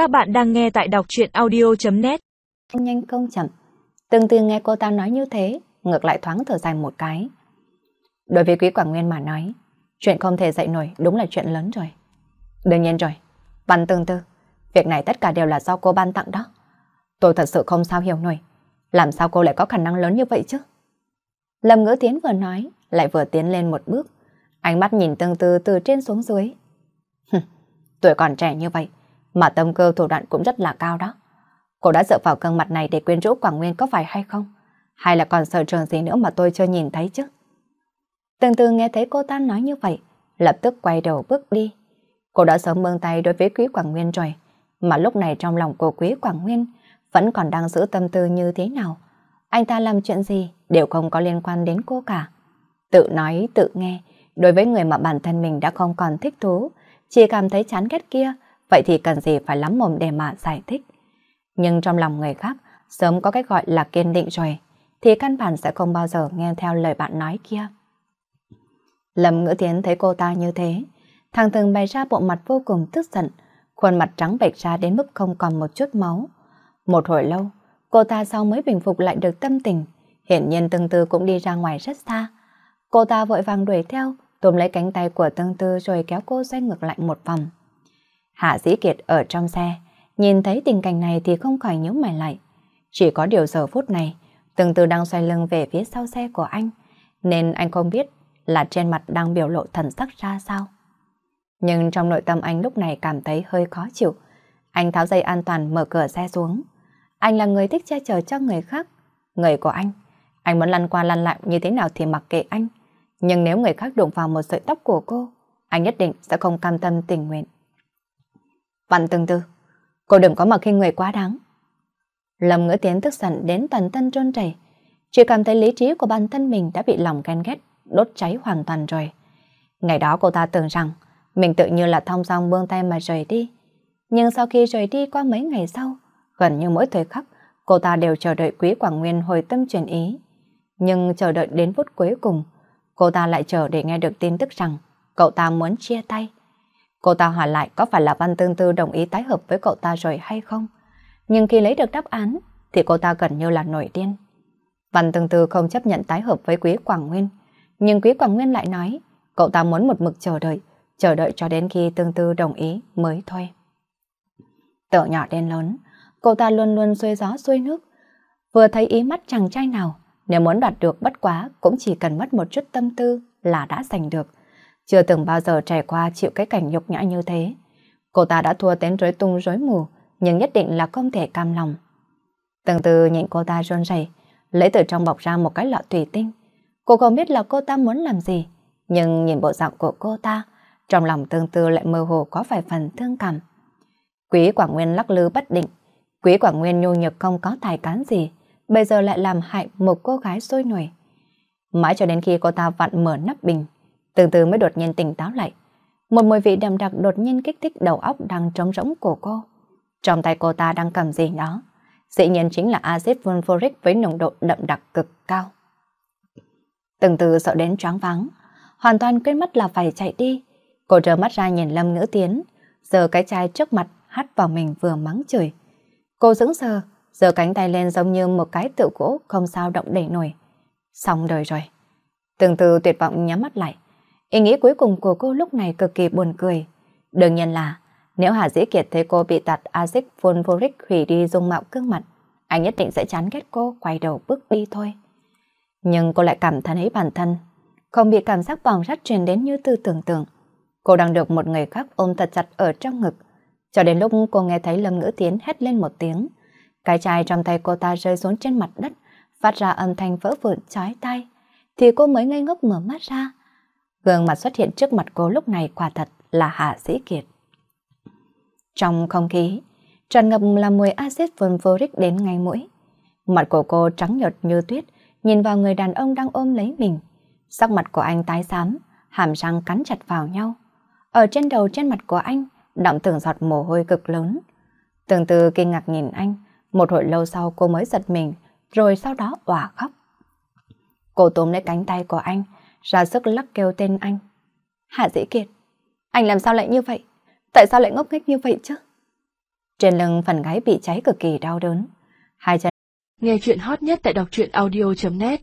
Các bạn đang nghe tại đọc truyện audio.net Nhanh không chậm. Từng từ nghe cô ta nói như thế, ngược lại thoáng thở dài một cái. Đối với quý Quảng Nguyên mà nói, chuyện không thể dậy nổi đúng là chuyện lớn rồi. Đương nhiên rồi, văn tương tư, việc này tất cả đều là do cô ban tặng đó. Tôi thật sự không sao hiểu nổi, làm sao cô lại có khả năng lớn như vậy chứ? Lâm ngữ tiến vừa nói, lại vừa tiến lên một bước, ánh mắt nhìn tương tư từ trên xuống dưới. Tuổi còn trẻ như vậy, mà tâm cơ thủ đoạn cũng rất là cao đó. Cô đã dựa vào cơn mặt này để quyến rũ Quảng Nguyên có phải hay không? Hay là còn sợ trường gì nữa mà tôi chưa nhìn thấy chứ? Từng từ nghe thấy cô ta nói như vậy, lập tức quay đầu bước đi. Cô đã sớm bưng tay đối với Quý Quảng Nguyên rồi, mà lúc này trong lòng cô Quý Quảng Nguyên vẫn còn đang giữ tâm tư như thế nào. Anh ta làm chuyện gì đều không có liên quan đến cô cả. Tự nói, tự nghe, đối với người mà bản thân mình đã không còn thích thú, chỉ cảm thấy chán ghét kia, vậy thì cần gì phải lắm mồm để mà giải thích. Nhưng trong lòng người khác, sớm có cách gọi là kiên định rồi, thì căn bản sẽ không bao giờ nghe theo lời bạn nói kia. Lâm Ngữ Tiến thấy cô ta như thế, thằng từng bày ra bộ mặt vô cùng tức giận, khuôn mặt trắng bệch ra đến mức không còn một chút máu. Một hồi lâu, cô ta sau mới bình phục lại được tâm tình, hiển nhiên tương tư cũng đi ra ngoài rất xa. Cô ta vội vàng đuổi theo, tùm lấy cánh tay của tương tư rồi kéo cô xoay ngược lại một vòng. Hạ Dĩ Kiệt ở trong xe, nhìn thấy tình cảnh này thì không khỏi nhíu mày lại. Chỉ có điều giờ phút này, từng từ đang xoay lưng về phía sau xe của anh, nên anh không biết là trên mặt đang biểu lộ thần sắc ra sao. Nhưng trong nội tâm anh lúc này cảm thấy hơi khó chịu. Anh tháo dây an toàn mở cửa xe xuống. Anh là người thích che chở cho người khác. Người của anh. Anh muốn lăn qua lăn lại như thế nào thì mặc kệ anh. Nhưng nếu người khác đụng vào một sợi tóc của cô, anh nhất định sẽ không cam tâm tình nguyện. Văn tương tư, cô đừng có mặc khi người quá đáng. Lâm ngữ tiến tức giận đến toàn thân trôn chảy. Chỉ cảm thấy lý trí của bản thân mình đã bị lòng ghen ghét, đốt cháy hoàn toàn rồi. Ngày đó cô ta tưởng rằng mình tự như là thông dong buông tay mà rời đi. Nhưng sau khi rời đi qua mấy ngày sau, gần như mỗi thời khắc, cô ta đều chờ đợi quý Quảng Nguyên hồi tâm chuyển ý. Nhưng chờ đợi đến phút cuối cùng, cô ta lại chờ để nghe được tin tức rằng cậu ta muốn chia tay. Cô ta hỏi lại có phải là Văn Tương Tư đồng ý tái hợp với cậu ta rồi hay không? Nhưng khi lấy được đáp án, thì cô ta gần như là nổi điên. Văn Tương Tư không chấp nhận tái hợp với Quý Quảng Nguyên, nhưng Quý Quảng Nguyên lại nói cậu ta muốn một mực chờ đợi, chờ đợi cho đến khi Tương Tư đồng ý mới thôi. Tự nhỏ đến lớn, cô ta luôn luôn xuôi gió xuôi nước. Vừa thấy ý mắt chàng trai nào, nếu muốn đạt được bất quá cũng chỉ cần mất một chút tâm tư là đã giành được. Chưa từng bao giờ trải qua chịu cái cảnh nhục nhã như thế. Cô ta đã thua đến rối tung rối mù, nhưng nhất định là không thể cam lòng. Từng từ nhìn cô ta run rẩy, lấy từ trong bọc ra một cái lọ thủy tinh. Cô không biết là cô ta muốn làm gì, nhưng nhìn bộ dạng của cô ta, trong lòng tương tư lại mơ hồ có vài phần thương cảm. Quý Quảng Nguyên lắc lư bất định, Quý Quảng Nguyên nhu nhược không có tài cán gì, bây giờ lại làm hại một cô gái sôi nổi. Mãi cho đến khi cô ta vặn mở nắp bình, từ từ mới đột nhiên tỉnh táo lại. Một mùi vị đậm đặc đột nhiên kích thích đầu óc đang trống rỗng của cô. Trong tay cô ta đang cầm gì đó. Dĩ nhiên chính là axit vulforic với nồng độ đậm đặc cực cao. Từng từ sợ đến choáng váng, hoàn toàn quên mất là phải chạy đi. Cô trơ mắt ra nhìn Lâm Ngữ Tiến, giờ cái chai trước mặt hắt vào mình vừa mắng chửi. Cô dững sờ, giơ cánh tay lên giống như một cái tựu gỗ không sao động đẩy nổi. Xong đời rồi. Từng từ tuyệt vọng nhắm mắt lại. Ý nghĩ cuối cùng của cô lúc này cực kỳ buồn cười. Đương nhiên là nếu Hà Dĩ Kiệt thấy cô bị tạt axit fulvoric hủy đi dung mạo cương mặt, anh nhất định sẽ chán ghét cô quay đầu bước đi thôi. Nhưng cô lại cảm thấy bản thân không bị cảm giác bỏng rát truyền đến như tư tưởng tượng. Cô đang được một người khác ôm thật chặt ở trong ngực. Cho đến lúc cô nghe thấy Lâm Ngữ Tiến hét lên một tiếng, cái chai trong tay cô ta rơi xuống trên mặt đất, phát ra âm thanh vỡ vụn chói tai, thì cô mới ngây ngốc mở mắt ra. Gương mặt xuất hiện trước mặt cô lúc này quả thật là Hạ sĩ Kiệt. Trong không khí, tràn ngập là mùi axit phosphoric đến ngay mũi. Mặt của cô trắng nhợt như tuyết, nhìn vào người đàn ông đang ôm lấy mình. Sắc mặt của anh tái xám, hàm răng cắn chặt vào nhau. Ở trên đầu trên mặt của anh, đọng từng giọt mồ hôi cực lớn. Từng từ kinh ngạc nhìn anh, một hồi lâu sau cô mới giật mình, rồi sau đó òa khóc. Cô tóm lấy cánh tay của anh, ra sức lắc kêu tên anh. Hạ Dĩ Kiệt, anh làm sao lại như vậy? Tại sao lại ngốc nghếch như vậy chứ? Trên lưng phần gáy bị cháy cực kỳ đau đớn. Hai chân Nghe chuyện hot nhất tại đọc truyện audio.net